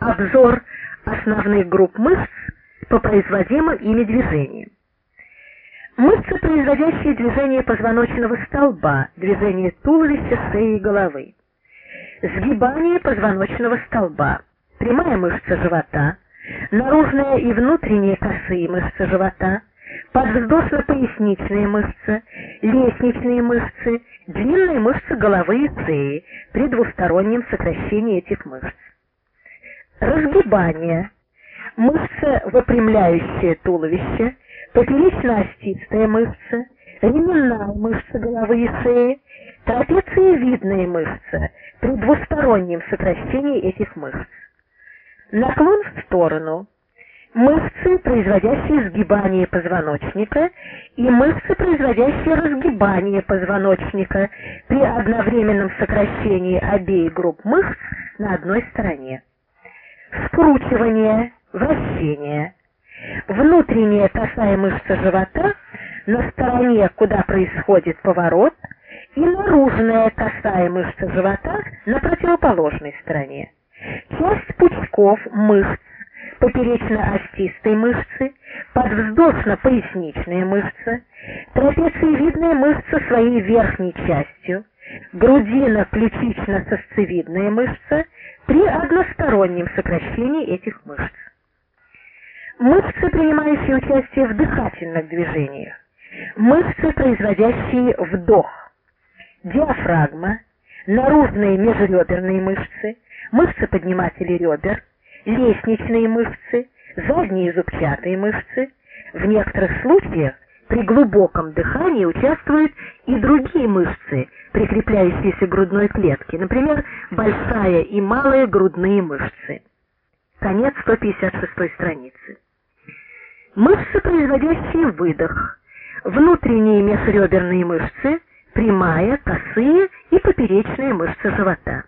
Обзор основных групп мышц по производимым ими движениям. Мышцы, производящие движение позвоночного столба, движение туловища, шеи и головы. Сгибание позвоночного столба, прямая мышца живота, наружная и внутренняя косые мышцы живота, подвздошно-поясничные мышцы, лестничные мышцы, длинные мышцы головы и шеи при двустороннем сокращении этих мышц. Разгибание. Мышца, выпрямляющая туловище, поперечно-остистая мышца, ременная мышца головы и шеи, трапециевидная мышца при двустороннем сокращении этих мышц. Наклон в сторону. Мышцы, производящие сгибание позвоночника, и мышцы, производящие разгибание позвоночника при одновременном сокращении обеих групп мышц на одной стороне. Скручивание, вращение. Внутренняя косая мышца живота на стороне, куда происходит поворот, и наружная косая мышца живота на противоположной стороне. Часть пучков мышц поперечно-остистой мышцы, подвздошно-поясничная мышца, трапециевидная мышца своей верхней частью, грудино-ключично-сосцевидная мышца при одностороннем сокращении этих мышц. Мышцы, принимающие участие в дыхательных движениях, мышцы, производящие вдох, диафрагма, наружные межреберные мышцы, мышцы поднимателей ребер, лестничные мышцы, задние зубчатые мышцы. В некоторых случаях при глубоком дыхании участвуют и другие мышцы, прикрепляющиеся к грудной клетке, например, большая и малая грудные мышцы. Конец 156 страницы. Мышцы, производящие выдох. Внутренние межреберные мышцы, прямая, косые и поперечные мышцы живота.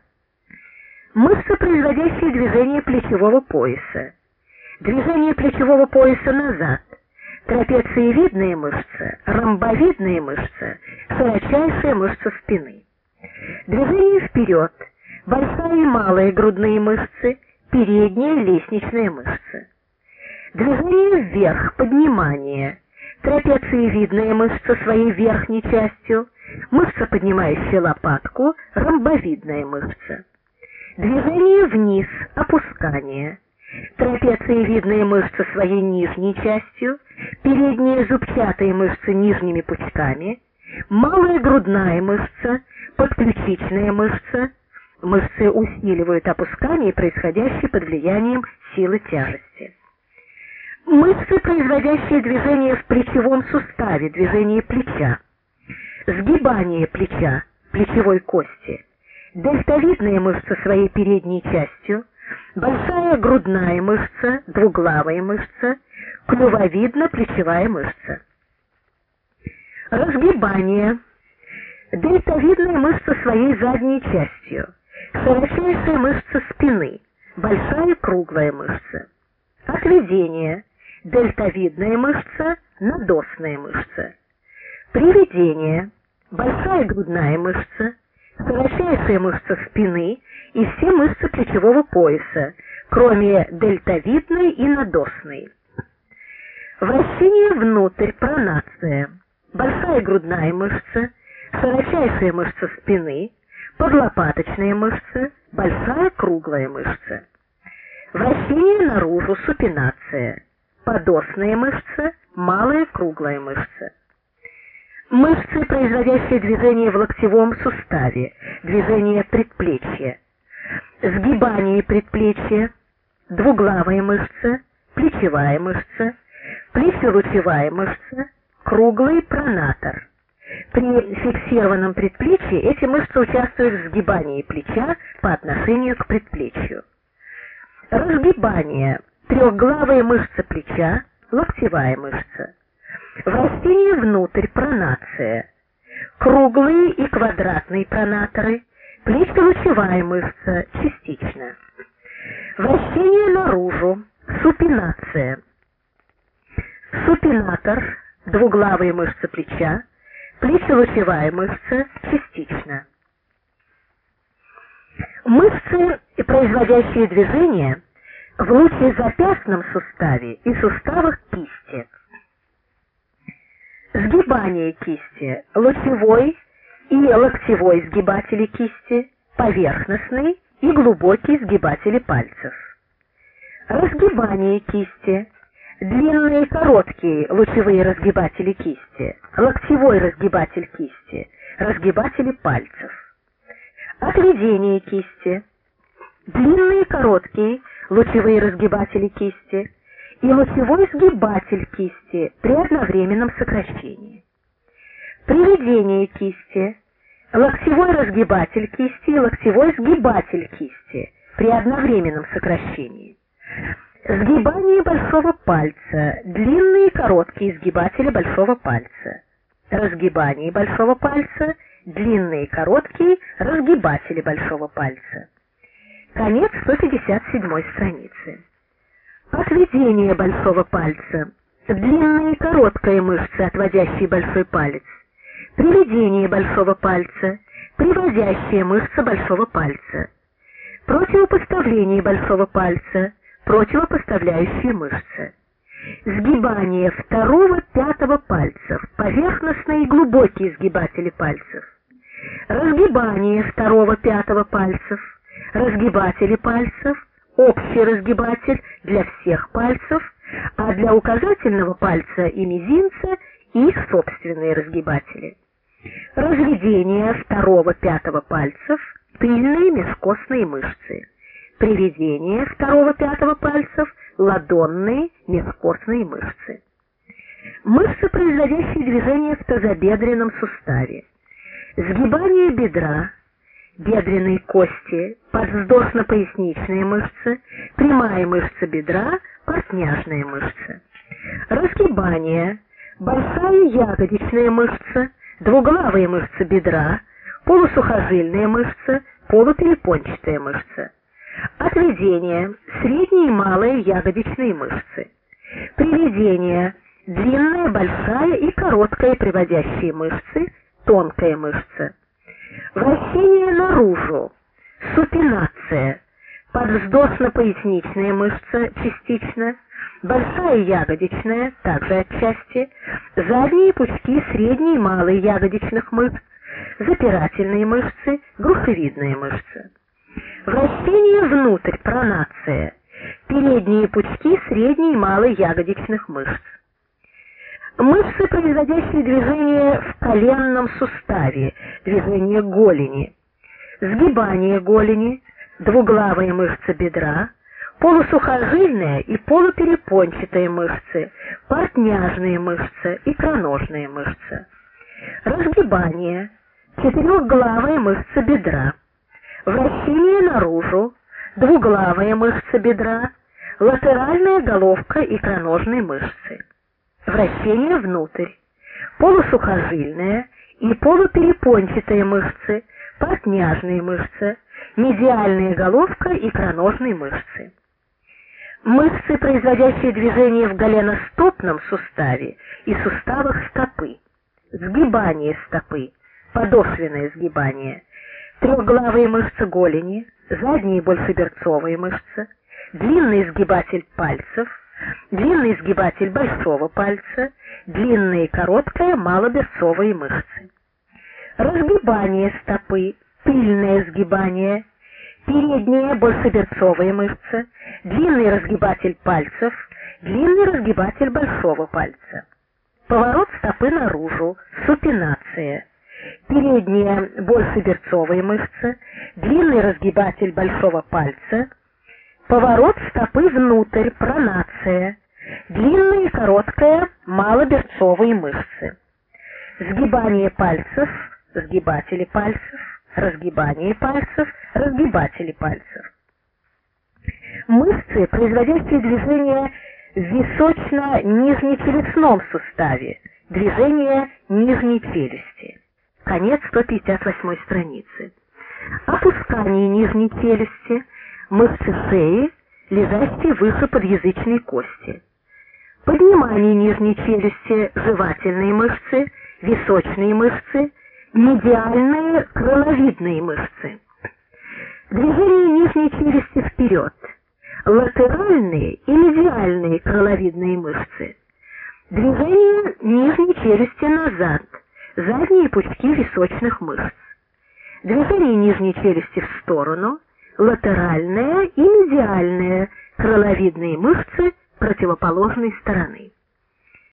Мышцы, производящие движение плечевого пояса. Движение плечевого пояса назад. Трапециевидная мышца, ромбовидная мышца, широчайшая мышца спины. Движение вперед. Большая и малая грудные мышцы, передняя лестничная мышца. Движение вверх, поднимание. Трапециевидная мышца своей верхней частью, мышца, поднимающая лопатку, ромбовидная мышца. Движение вниз, опускание. Трапециевидные мышцы своей нижней частью, передние зубчатые мышцы нижними пучками, малая грудная мышца, подключичная мышца. Мышцы усиливают опускание, происходящее под влиянием силы тяжести. Мышцы, производящие движение в плечевом суставе, движение плеча. Сгибание плеча, плечевой кости дельтовидная мышца своей передней частью, большая грудная мышца, двуглавая мышца, клювовидно-плечевая мышца. Разгибание. Дельтовидная мышца своей задней частью, широчайшая мышца спины, большая круглая мышца. Отведение. Дельтовидная мышца, надосная мышца. Приведение. Большая грудная мышца, широчайшая мышца спины и все мышцы плечевого пояса, кроме дельтовидной и надосной. Вращение внутрь, пронация, большая грудная мышца, широчайшая мышца спины, подлопаточная мышца, большая круглая мышца. Вращение наружу, супинация, подосная мышца, малая круглая мышца. Мышцы, производящие движение в локтевом суставе, движение предплечья, сгибание предплечья, двуглавая мышца, плечевая мышца, плечелучевая мышца, круглый пронатор. При фиксированном предплечье эти мышцы участвуют в сгибании плеча по отношению к предплечью. Разгибание. Трехглавая мышца плеча, локтевая мышца. Вращение внутрь, пронация. Круглые и квадратные пронаторы, плечо-лучевая мышца, частично. Вращение наружу, супинация. Супинатор, двуглавая мышца плеча, плечо-лучевая мышца, частично. Мышцы, производящие движение, в лучезапястном суставе и суставах кисти. Сгибание кисти, лучевой и локтевой сгибатели кисти, поверхностный и глубокий сгибатели пальцев. Разгибание кисти, длинные и короткие лучевые разгибатели кисти, локтевой разгибатель кисти, разгибатели пальцев. Отведение кисти, длинные и короткие лучевые разгибатели кисти и лучевой сгибатель кисти при одновременном сокращении. Приведение кисти, локтевой разгибатель кисти и локтевой сгибатель кисти при одновременном сокращении. Сгибание большого пальца, длинные и короткие сгибатели большого пальца. Разгибание большого пальца, длинные и короткие разгибатели большого пальца. Конец 157 страницы. Отведение большого пальца. Длинная и короткая мышцы, отводящие большой палец. Приведение большого пальца. Приводящая мышца большого пальца. Противопоставление большого пальца. Противопоставляющие мышцы. Сгибание второго, пятого пальцев. Поверхностные и глубокие сгибатели пальцев. Разгибание второго, пятого пальцев разгибатели пальцев, общий разгибатель для всех пальцев, а для указательного пальца и мизинца их собственные разгибатели. Разведение второго-пятого пальцев, тыльные межкостные мышцы. Приведение второго-пятого пальцев, ладонные межкостные мышцы. Мышцы, производящие движение в тазобедренном суставе. Сгибание бедра, бедренной кости, подвздошно-поясничные мышцы, прямая мышца бедра, портняжная мышца. Разгибание, большая ягодичная мышца, двуглавая мышца бедра, полусухожильная мышца, полуперепончатая мышца. Отведение, средние и малые ягодичные мышцы. Приведение, длинная, большая и короткая приводящие мышцы, тонкая мышца. Вращение наружу, супинация, подвздошно-поясничная мышца частично, большая ягодичная, также отчасти, задние пучки средней и малой ягодичных мышц, запирательные мышцы, грушевидная мышца. Вращение внутрь, пронация, передние пучки средней и малой ягодичных мышц. Мышцы, производящие движение в коленном суставе, движение голени, сгибание голени, двуглавые мышцы бедра, полусухожильные и полуперепончатые мышцы, портняжные мышцы, икроножные мышцы. Разгибание, четырехглавые мышцы бедра, вращение наружу, двуглавые мышцы бедра, латеральная головка икроножной мышцы вращение внутрь, полусухожильная и полуперепончатые мышцы, портняжные мышцы, медиальная головка и икроножные мышцы. Мышцы, производящие движение в голеностопном суставе и суставах стопы. Сгибание стопы, подошвенное сгибание, трехглавые мышцы голени, задние большеберцовые мышцы, длинный сгибатель пальцев, длинный сгибатель большого пальца, длинные короткая малоберцовые мышцы. Разгибание стопы, тыльное сгибание, передняя большеберцовая мышца, длинный разгибатель пальцев, длинный разгибатель большого пальца. Поворот стопы наружу, супинация. Передняя большеберцовая мышца, длинный разгибатель большого пальца, Поворот стопы внутрь, пронация. Длинная и короткая малоберцовые мышцы. Сгибание пальцев, сгибатели пальцев, разгибание пальцев, разгибатели пальцев. Мышцы, производящие движение в височно-нижнечелюстном суставе, движение нижней челюсти. Конец 158 страницы. Опускание нижней челюсти, мышцы шеи, лежащие выше подъязычной кости. Поднимание нижней челюсти, жевательные мышцы, височные мышцы, медиальные крыловидные мышцы. Движение нижней челюсти вперед. латеральные и медиальные крыловидные мышцы. Движение нижней челюсти назад, задние пучки височных мышц. Движение нижней челюсти в сторону, латеральная и медиальная крыловидные мышцы противоположной стороны.